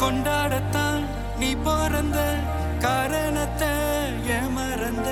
கொண்டாடத்தான் நீ பிறந்த காரணத்தை ஏமறந்த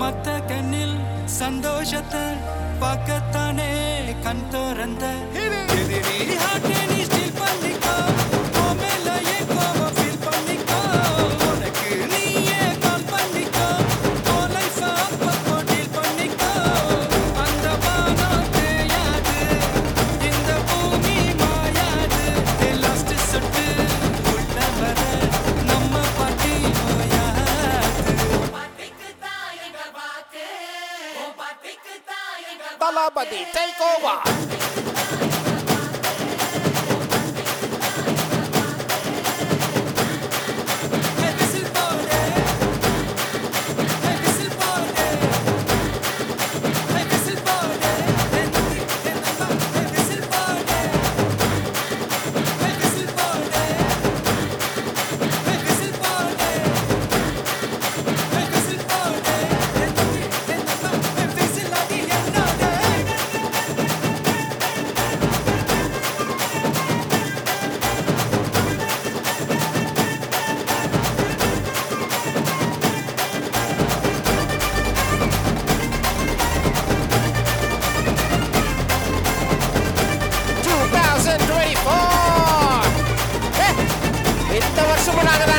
மத்த கண்ணில் சந்தோஷத்தை பார்க்கத்தானே கண் திறந்த Balabadi, take over. Mo na.